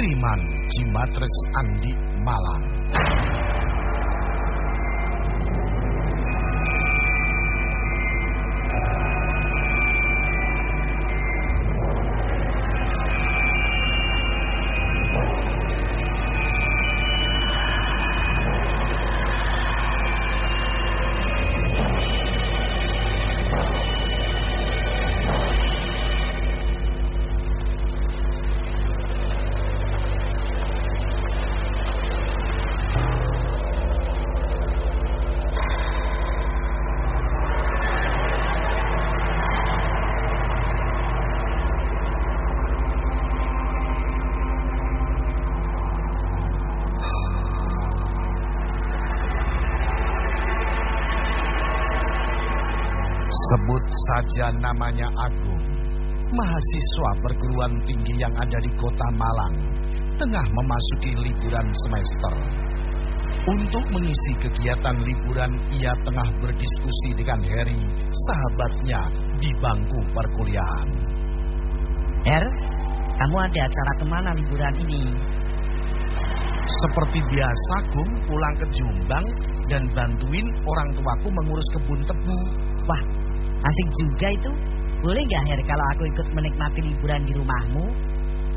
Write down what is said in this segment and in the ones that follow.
kiriman Jimatres Andi Malang. Sebut saja namanya Agung, mahasiswa perguruan tinggi yang ada di kota Malang, tengah memasuki liburan semester. Untuk mengisi kegiatan liburan, ia tengah berdiskusi dengan Harry, sahabatnya, di bangku perkuliahan. Her, kamu ada acara ke mana liburan ini? Seperti biasa, Gung pulang ke Jombang dan bantuin orang tuaku mengurus kebun tebu. Asik juga itu. Boleh nggak Her kalau aku ikut menikmati liburan di rumahmu?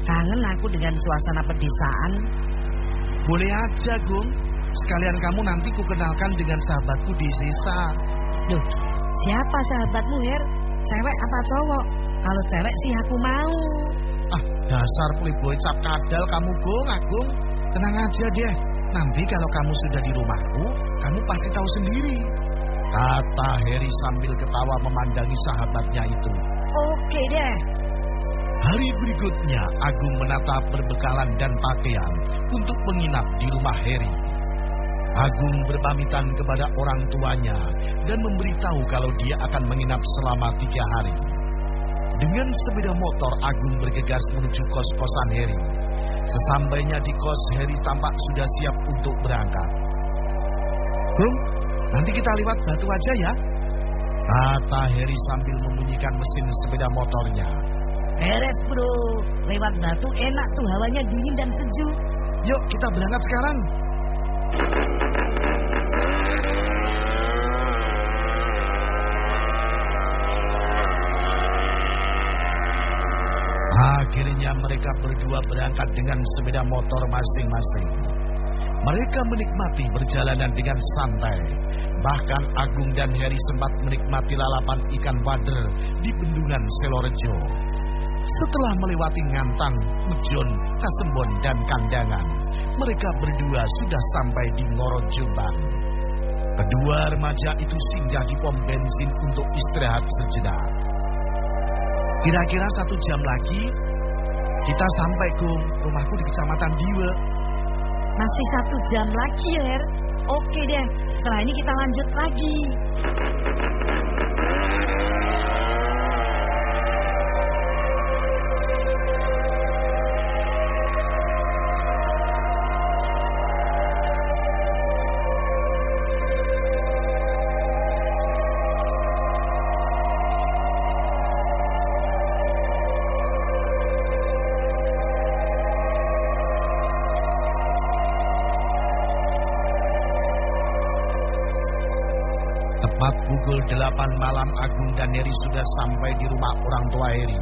Kangen aku dengan suasana pedesaan. Boleh aja, Gung. Sekalian kamu nanti kukenalkan dengan sahabatku di desa. Duh, siapa sahabatmu Her? Cewek apa cowok? Kalau cewek sih aku mau. Ah, dasar playboy cap kadal kamu, Gung, Agung. Tenang aja deh. Nanti kalau kamu sudah di rumahku, kamu pasti tahu sendiri. Kata Harry sambil ketawa memandangi sahabatnya itu. Oke deh. Hari berikutnya, Agung menata perbekalan dan pakaian untuk menginap di rumah Harry. Agung berpamitan kepada orang tuanya dan memberitahu kalau dia akan menginap selama tiga hari. Dengan sepeda motor, Agung bergegas menuju kos-kosan Harry. Sesampainya di kos, Harry tampak sudah siap untuk berangkat. Gung, nanti kita lewat batu aja ya. Kata Harry sambil membunyikan mesin sepeda motornya. Beres bro, lewat batu enak tuh hawanya dingin dan sejuk. Yuk kita berangkat sekarang. Akhirnya mereka berdua berangkat dengan sepeda motor masing-masing. Mereka menikmati perjalanan dengan santai. Bahkan Agung dan Heri sempat menikmati lalapan ikan wader di bendungan Selorejo. Setelah melewati Ngantang, Ujon, Kasembon, dan Kandangan, mereka berdua sudah sampai di Ngoro. Kedua remaja itu singgah di pom bensin untuk istirahat sejenak. Kira-kira satu jam lagi, kita sampai ke rumahku di Kecamatan Diwe. Masih satu jam lagi Her. Oke deh, setelah ini kita lanjut lagi. 8 malam Agung dan Heri sudah sampai di rumah orang tua Heri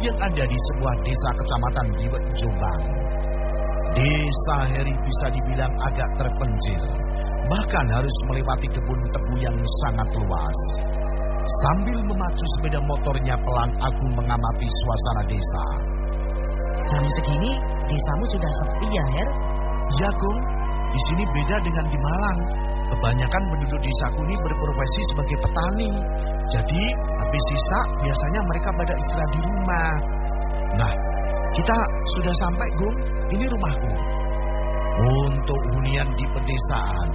yang ada di sebuah desa kecamatan Diwek Jombang. Desa Heri bisa dibilang agak terpencil, bahkan harus melewati kebun tebu yang sangat luas. Sambil memacu sepeda motornya pelan Agung mengamati suasana desa. Jam segini desamu sudah sepi ya Her? Ya Gung, di sini beda dengan di Malang. Kebanyakan penduduk desaku ini berprofesi sebagai petani. Jadi habis sisa biasanya mereka pada istirahat di rumah. Nah, kita sudah sampai Gung, ini rumahku. Untuk hunian di pedesaan,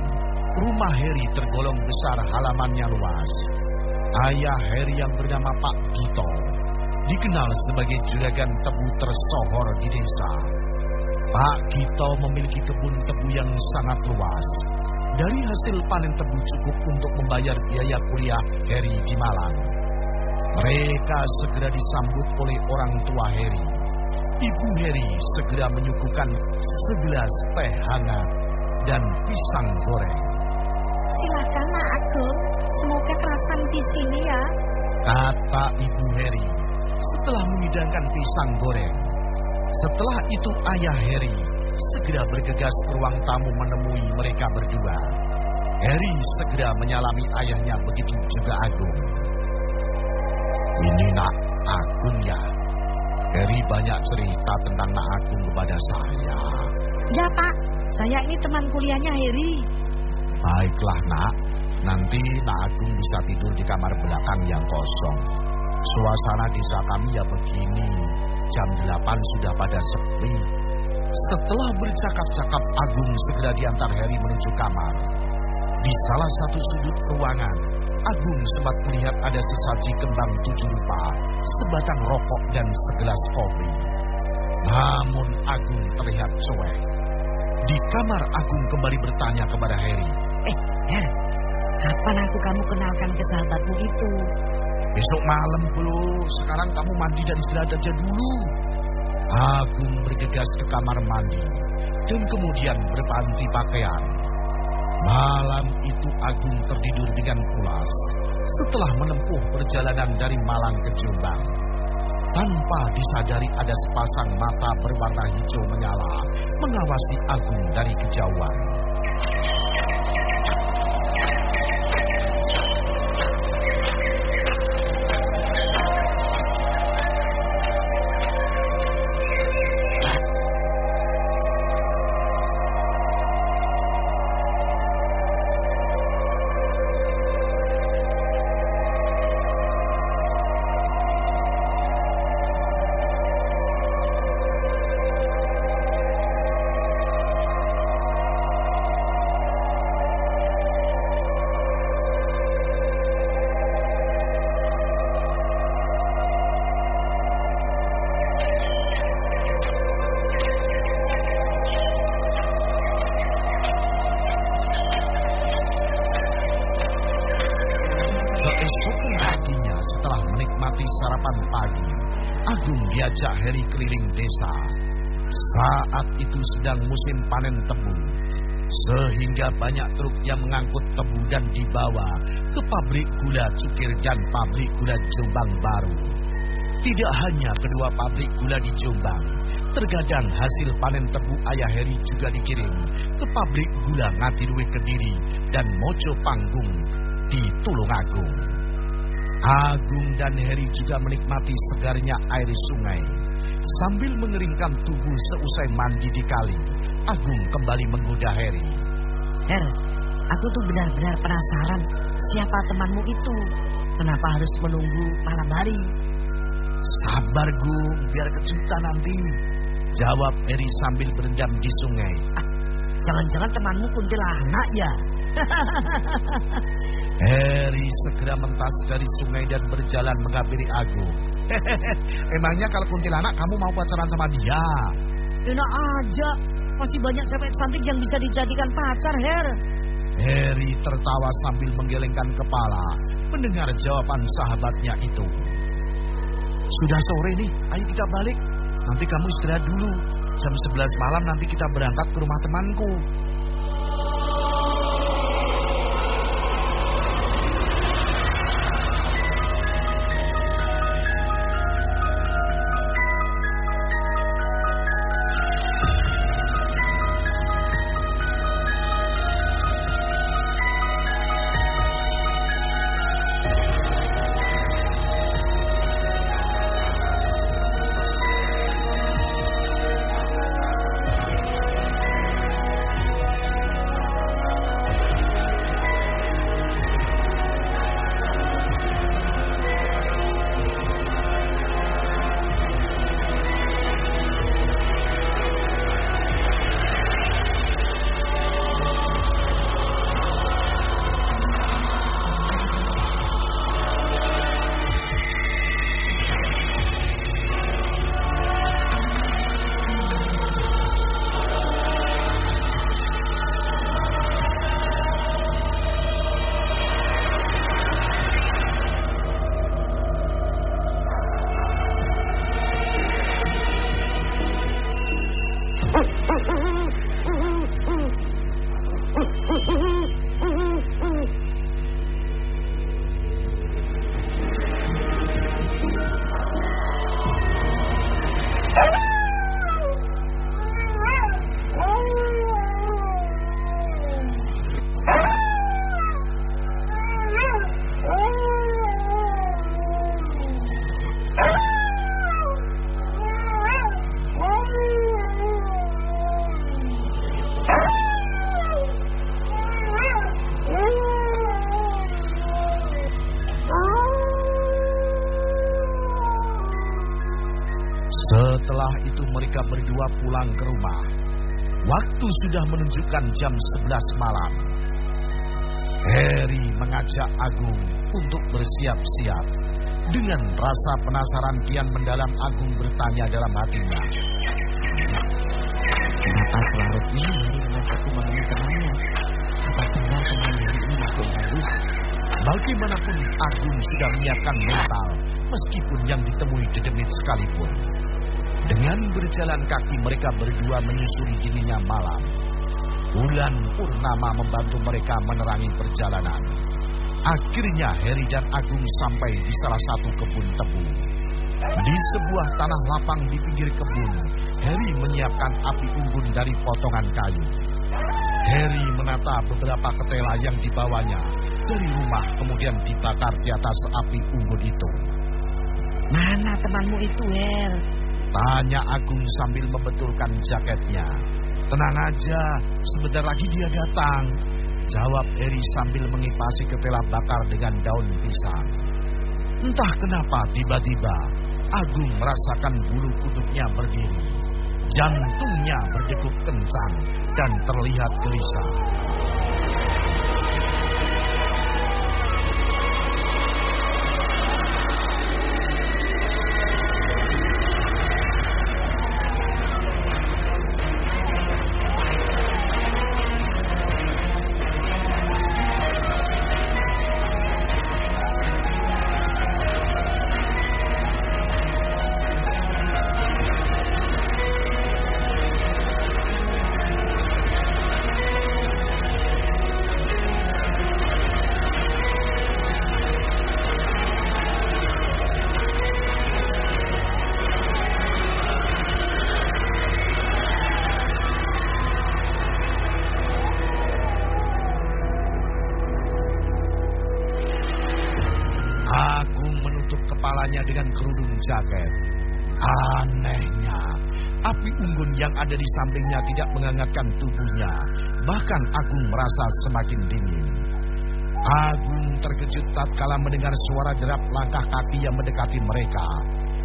rumah Heri tergolong besar halamannya luas. Ayah Heri yang bernama Pak Gito dikenal sebagai juragan tebu tersohor di desa. Pak Gito memiliki kebun tebu yang sangat luas. Dari hasil panen tebu cukup untuk membayar biaya kuliah Heri di Malang. Mereka segera disambut oleh orang tua Harry. Ibu Harry segera menyuguhkan segelas teh hangat dan pisang goreng. Silakan Nak Agung, semoga kerasan di sini ya. Kata Ibu Harry setelah mengidangkan pisang goreng. Setelah itu ayah Harry segera bergegas ke ruang tamu menemui mereka berdua. Harry segera menyalami ayahnya begitu juga Agung. Ini nak Agung ya. Harry banyak cerita tentang nak Agung kepada saya. Ya Pak, saya ini teman kuliahnya Heri. Baiklah nak, nanti nak Agung bisa tidur di kamar belakang yang kosong. Suasana desa kami ya begini, jam 8 sudah pada sepi. Setelah bercakap-cakap Agung segera diantar Harry menuju kamar. Di salah satu sudut ruangan, Agung sempat melihat ada sesaji kembang tujuh rupa, sebatang rokok dan segelas kopi. Namun Agung terlihat cuek. Di kamar Agung kembali bertanya kepada Harry. Eh, Her, kapan aku kamu kenalkan ke sahabatmu itu? Besok malam bro, sekarang kamu mandi dan istirahat aja dulu. Agung bergegas ke kamar mandi dan kemudian berpanti pakaian. Malam itu Agung tertidur dengan pulas setelah menempuh perjalanan dari Malang ke Jombang. Tanpa disadari ada sepasang mata berwarna hijau menyala mengawasi Agung dari kejauhan. Heri keliling desa. Saat itu sedang musim panen tebu, sehingga banyak truk yang mengangkut tebu dan dibawa ke pabrik gula Cukir dan pabrik gula Jombang baru. Tidak hanya kedua pabrik gula di Jombang, terkadang hasil panen tebu ayah Heri juga dikirim ke pabrik gula Ngatirwe Kediri dan Mojo Panggung di Tulungagung. Agung dan Heri juga menikmati segarnya air sungai. Sambil mengeringkan tubuh seusai mandi di kali, Agung kembali menggoda Heri. Her, aku tuh benar-benar penasaran siapa temanmu itu. Kenapa harus menunggu malam hari? Sabar Gung, biar kejutan nanti. Jawab Heri sambil berendam di sungai. Jangan-jangan temanmu kuntilanak ya? Heri segera mentas dari sungai dan berjalan menghampiri Agung. Emangnya kalau kuntilanak kamu mau pacaran sama dia? Enak aja, pasti banyak cewek cantik yang bisa dijadikan pacar, Her. Heri tertawa sambil menggelengkan kepala mendengar jawaban sahabatnya itu. Sudah sore nih, ayo kita balik. Nanti kamu istirahat dulu. Jam 11 malam nanti kita berangkat ke rumah temanku. Waktu sudah menunjukkan jam 11 malam. Harry mengajak Agung untuk bersiap-siap. Dengan rasa penasaran kian mendalam Agung bertanya dalam hatinya. Kenapa selarut ini Harry mengajakku menemui temannya? Apa benar teman Harry ini makhluk halus? Bagaimanapun Agung sudah menyiapkan mental, meskipun yang ditemui dedemit sekalipun. Dengan berjalan kaki mereka berdua menyusuri dinginnya malam. Bulan purnama membantu mereka menerangi perjalanan. Akhirnya Heri dan Agung sampai di salah satu kebun tebu. Di sebuah tanah lapang di pinggir kebun, Heri menyiapkan api unggun dari potongan kayu. Heri menata beberapa ketela yang dibawanya dari rumah kemudian dibakar di atas api unggun itu. Mana temanmu itu, Her? Tanya Agung sambil membetulkan jaketnya. Tenang aja, sebentar lagi dia datang. Jawab Eri sambil mengipasi ketela bakar dengan daun pisang. Entah kenapa tiba-tiba Agung merasakan bulu kuduknya berdiri. Jantungnya berdegup kencang dan terlihat gelisah. Jaket. Anehnya, api unggun yang ada di sampingnya tidak menghangatkan tubuhnya. Bahkan Agung merasa semakin dingin. Agung terkejut tatkala mendengar suara derap langkah kaki yang mendekati mereka.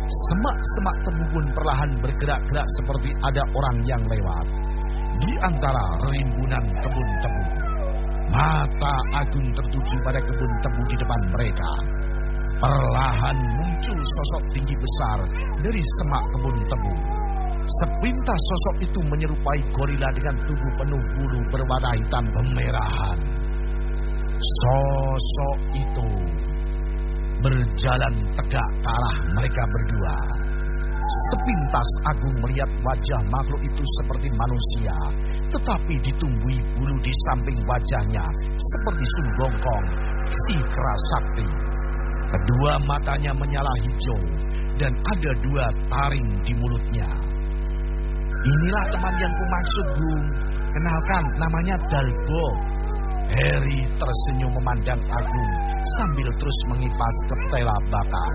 Semak-semak tebu pun perlahan bergerak-gerak seperti ada orang yang lewat. Di antara rimbunan kebun tebu. Mata Agung tertuju pada kebun tebu di depan mereka. Perlahan muncul sosok tinggi besar dari semak kebun tebu. Sepintas sosok itu menyerupai gorila dengan tubuh penuh bulu berwarna hitam kemerahan. Sosok itu berjalan tegak ke arah mereka berdua. Sepintas Agung melihat wajah makhluk itu seperti manusia, tetapi ditumbuhi bulu di samping wajahnya seperti sunggongkong, si kerasakti. Kedua matanya menyala hijau dan ada dua taring di mulutnya. Inilah teman yang kumaksud, Bung. Kenalkan, namanya Dalbo. Harry tersenyum memandang Agung sambil terus mengipas ketela bakar.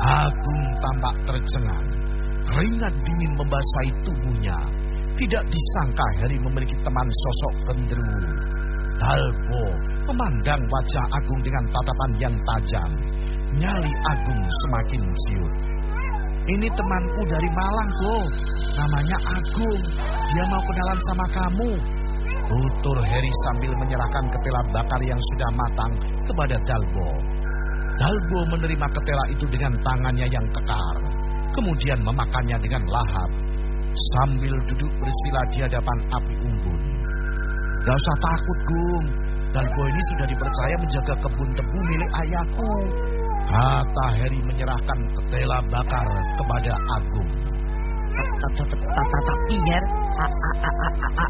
Agung tampak tercengang. Keringat dingin membasahi tubuhnya. Tidak disangka Harry memiliki teman sosok genderuwo. Dalbo memandang wajah Agung dengan tatapan yang tajam. Nyali Agung semakin ciut. Ini temanku dari Malang, Go. Namanya Agung. Dia mau kenalan sama kamu. Tutur Harry sambil menyerahkan ketela bakar yang sudah matang kepada Dalbo. Dalbo menerima ketela itu dengan tangannya yang kekar. Kemudian memakannya dengan lahap. Sambil duduk bersila di hadapan api unggun. Gak usah takut, Gung. Dalbo ini sudah dipercaya menjaga kebun tebu milik ayahku. Kata Harry menyerahkan ketela bakar kepada Agung. Tapi Her,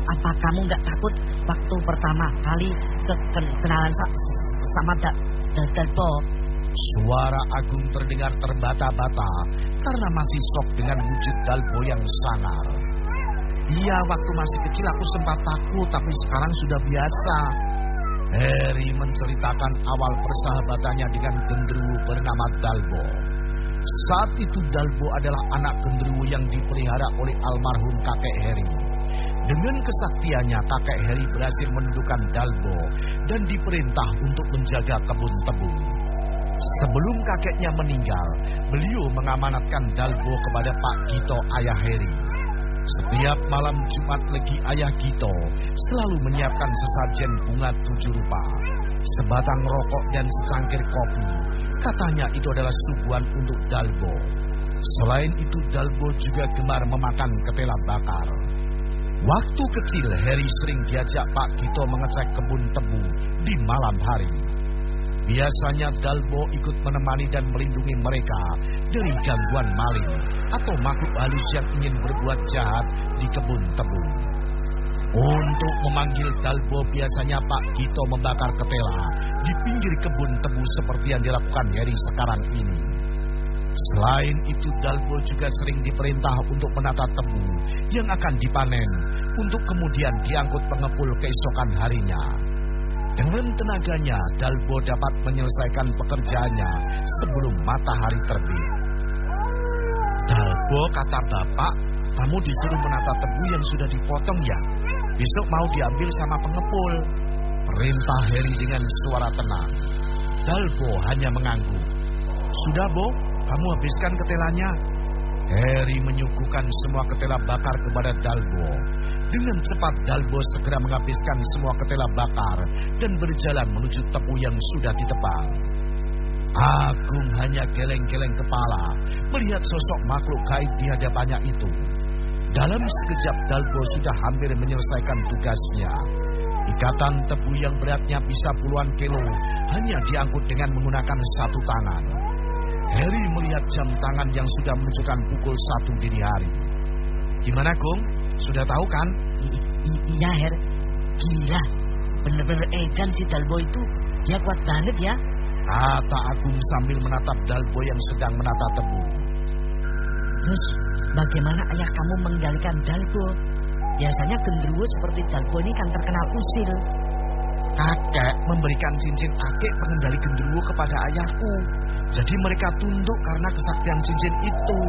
apa kamu nggak takut waktu pertama kali kenalan sama Dalbo? Suara Agung terdengar terbata-bata karena masih sok dengan wujud Dalbo yang sangar. Iya, waktu masih kecil aku sempat takut, tapi sekarang sudah biasa. Harry menceritakan awal persahabatannya dengan genderuwo bernama Dalbo. Saat itu Dalbo adalah anak genderuwo yang dipelihara oleh almarhum kakek Harry. Dengan kesaktiannya, kakek Harry berhasil menundukkan Dalbo dan diperintah untuk menjaga kebun tebu. Sebelum kakeknya meninggal, beliau mengamanatkan Dalbo kepada Pak Gito ayah Heri. Setiap malam Jumat Legi ayah Gito selalu menyiapkan sesajen bunga tujuh rupa, sebatang rokok dan secangkir kopi. Katanya itu adalah suguhan untuk Dalbo. Selain itu Dalbo juga gemar memakan ketela bakar. Waktu kecil Harry sering diajak Pak Gito mengecek kebun tebu di malam hari. Biasanya Dalbo ikut menemani dan melindungi mereka dari gangguan maling atau makhluk halus yang ingin berbuat jahat di kebun tebu. Untuk memanggil Dalbo biasanya Pak Gito membakar ketela di pinggir kebun tebu seperti yang dilakukan Harry sekarang ini. Selain itu Dalbo juga sering diperintah untuk menata tebu yang akan dipanen untuk kemudian diangkut pengepul keesokan harinya. Dengan tenaganya, Dalbo dapat menyelesaikan pekerjaannya sebelum matahari terbit. Dalbo, kata bapak, kamu disuruh menata tebu yang sudah dipotong ya? Besok mau diambil sama pengepul. Perintah Heri dengan suara tenang. Dalbo hanya mengangguk. Sudah, Bo, kamu habiskan ketelanya. Heri menyuguhkan semua ketela bakar kepada Dalbo. Dengan cepat Dalbo segera menghabiskan semua ketela bakar dan berjalan menuju tepu yang sudah ditebang. Agung hanya geleng-geleng kepala melihat sosok makhluk gaib di hadapannya itu. Dalam sekejap Dalbo sudah hampir menyelesaikan tugasnya. Ikatan tebu yang beratnya bisa puluhan kilo hanya diangkut dengan menggunakan satu tangan. Harry melihat jam tangan yang sudah menunjukkan pukul satu dini hari. Gimana, Gong? Sudah tahu kan? Iya, Her. Gila. Bener-bener edan si Dalbo itu. Dia kuat banget ya. Kata Agung sambil menatap Dalbo yang sedang menata tebu. Terus, bagaimana ayah kamu mengendalikan Dalbo? Biasanya genderuwo seperti Dalbo ini kan terkenal usil. Kakek memberikan cincin akik pengendali genderuwo kepada ayahku. Jadi mereka tunduk karena kesaktian cincin itu.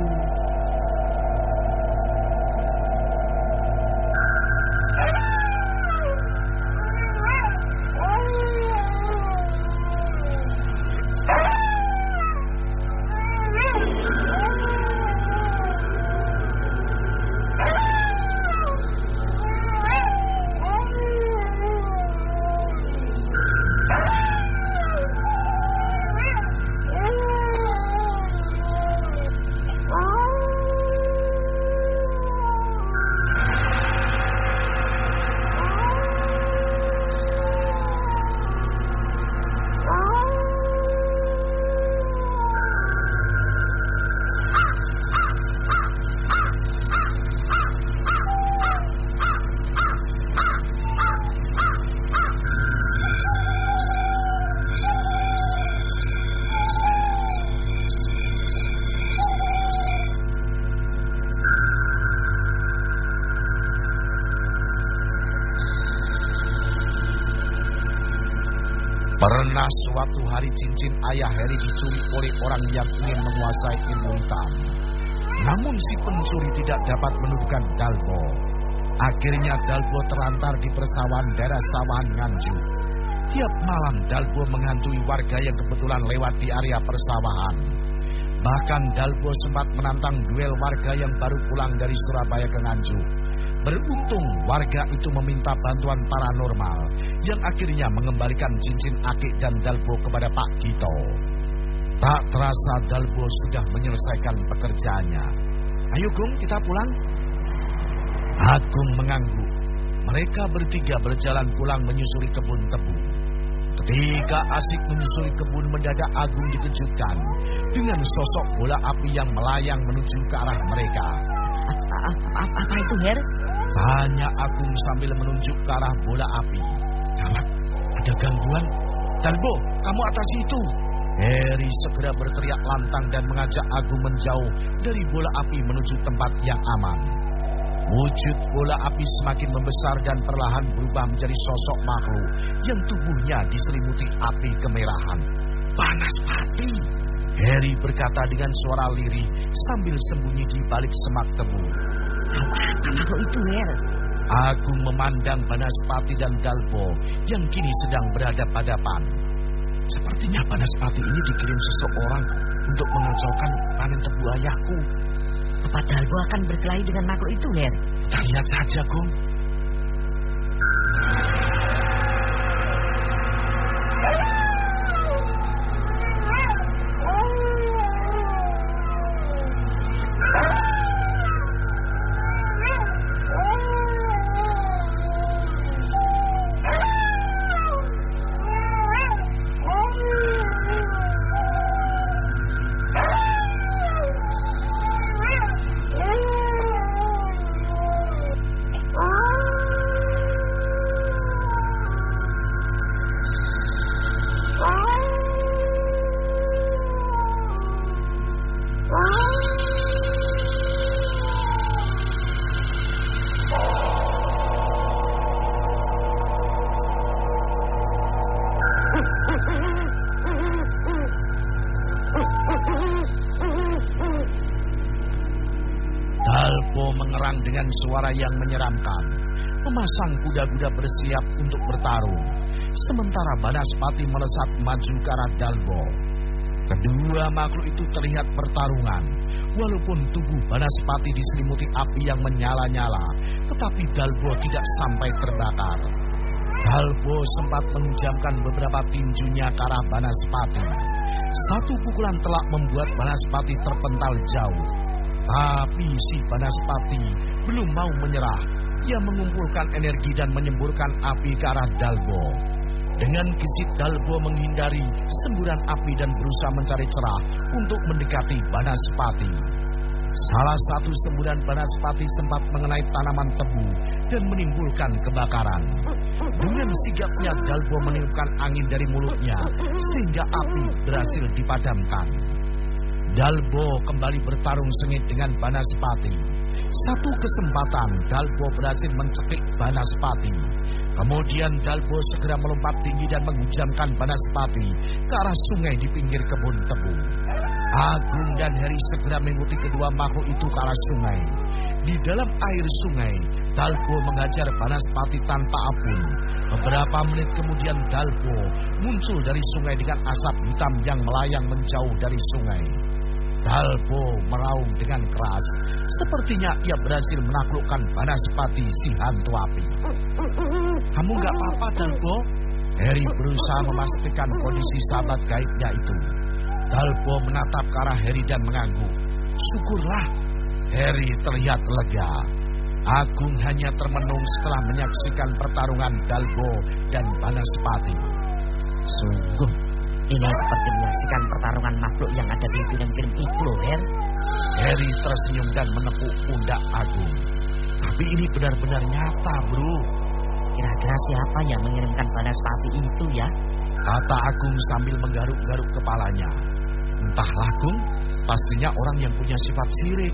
Pernah suatu hari cincin ayah Harry dicuri oleh orang yang ingin menguasai ilmu hitam. Namun si pencuri tidak dapat menemukan Dalbo. Akhirnya Dalbo terlantar di persawahan daerah sawahan Nganjuk. Tiap malam Dalbo menghantui warga yang kebetulan lewat di area persawahan. Bahkan Dalbo sempat menantang duel warga yang baru pulang dari Surabaya ke Nganjuk. Beruntung warga itu meminta bantuan paranormal yang akhirnya mengembalikan cincin akik dan Dalbo kepada Pak Gito. Tak terasa Dalbo sudah menyelesaikan pekerjaannya. Ayo Gung, kita pulang. Agung mengangguk. Mereka bertiga berjalan pulang menyusuri kebun tebu. Ketika asik menyusuri kebun mendadak Agung dikejutkan dengan sosok bola api yang melayang menuju ke arah mereka. Apa, apa itu, Her? Tanya Agung sambil menunjuk ke arah bola api. Gawat, ada gangguan. Dalbo, kamu atas itu. Harry segera berteriak lantang dan mengajak Agung menjauh dari bola api menuju tempat yang aman. Wujud bola api semakin membesar dan perlahan berubah menjadi sosok makhluk yang tubuhnya diselimuti api kemerahan. Panas mati. Harry berkata dengan suara lirih sambil sembunyi di balik semak tebu. Apa makhluk itu, Her? Agung memandang Banaspati dan Dalbo yang kini sedang berhadapan-hadapan. Sepertinya Banaspati ini dikirim seseorang untuk mengacaukan panen tebu ayahku. Apa Dalbo akan berkelahi dengan makhluk itu, Her? Kita lihat saja, Gong. Dengan suara yang menyeramkan. Memasang kuda-kuda bersiap untuk bertarung. Sementara Banaspati melesat maju ke arah Dalbo. Kedua makhluk itu terlihat pertarungan. Walaupun tubuh Banaspati diselimuti api yang menyala-nyala, tetapi Dalbo tidak sampai terbakar. Dalbo sempat menjamkan beberapa tinjunya ke arah Banaspati. Satu pukulan telak membuat Banaspati terpental jauh. Tapi si Banaspati belum mau menyerah. Ia mengumpulkan energi dan menyemburkan api ke arah Dalbo. Dengan gesit Dalbo menghindari semburan api dan berusaha mencari cerah untuk mendekati Banaspati. Salah satu semburan Banaspati sempat mengenai tanaman tebu dan menimbulkan kebakaran. Dengan sigapnya Dalbo meniupkan angin dari mulutnya sehingga api berhasil dipadamkan. Dalbo kembali bertarung sengit dengan Banaspati. Satu kesempatan Dalbo berhasil mencekik Banaspati. Kemudian Dalbo segera melompat tinggi dan menghujamkan Banaspati ke arah sungai di pinggir kebun tebu. Agung dan Heri segera mengikuti kedua makhluk itu ke arah sungai. Di dalam air sungai, Dalbo mengajar Banaspati tanpa ampun. Beberapa menit kemudian Dalbo muncul dari sungai dengan asap hitam yang melayang menjauh dari sungai. Dalbo meraung dengan keras. Sepertinya ia berhasil menaklukkan Banaspati si hantu api. Kamu nggak apa-apa, Dalbo? Harry berusaha memastikan kondisi sahabat gaibnya itu. Dalbo menatap ke arah Harry dan mengangguk. Syukurlah, Harry terlihat lega. Agung hanya termenung setelah menyaksikan pertarungan Dalbo dan Banaspati. Sungguh, ini seperti menyaksikan pertarungan makhluk yang ada di film-film itu loh, Her. Harry tersenyum dan menepuk pundak Agung. Tapi ini benar-benar nyata, bro. Kira-kira siapa yang mengirimkan Banaspati itu ya? Kata Agung sambil menggaruk-garuk kepalanya. Entahlah, Agung. Pastinya orang yang punya sifat sirik.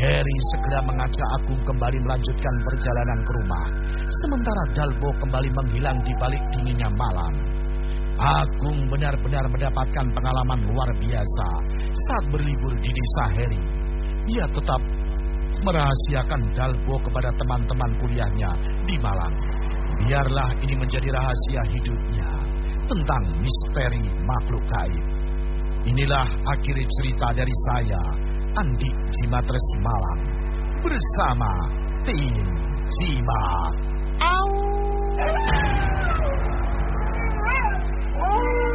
Harry segera mengajak Agung kembali melanjutkan perjalanan ke rumah. Sementara Dalbo kembali menghilang di balik dinginnya malam. Agung benar-benar mendapatkan pengalaman luar biasa saat berlibur di desa Harry. Ia tetap merahasiakan Dalbo kepada teman-teman kuliahnya di Malang. Biarlah ini menjadi rahasia hidupnya tentang misteri makhluk gaib. Inilah akhir cerita dari saya, Andi Jimatres Malang, bersama tim Jimat. Au! Oh!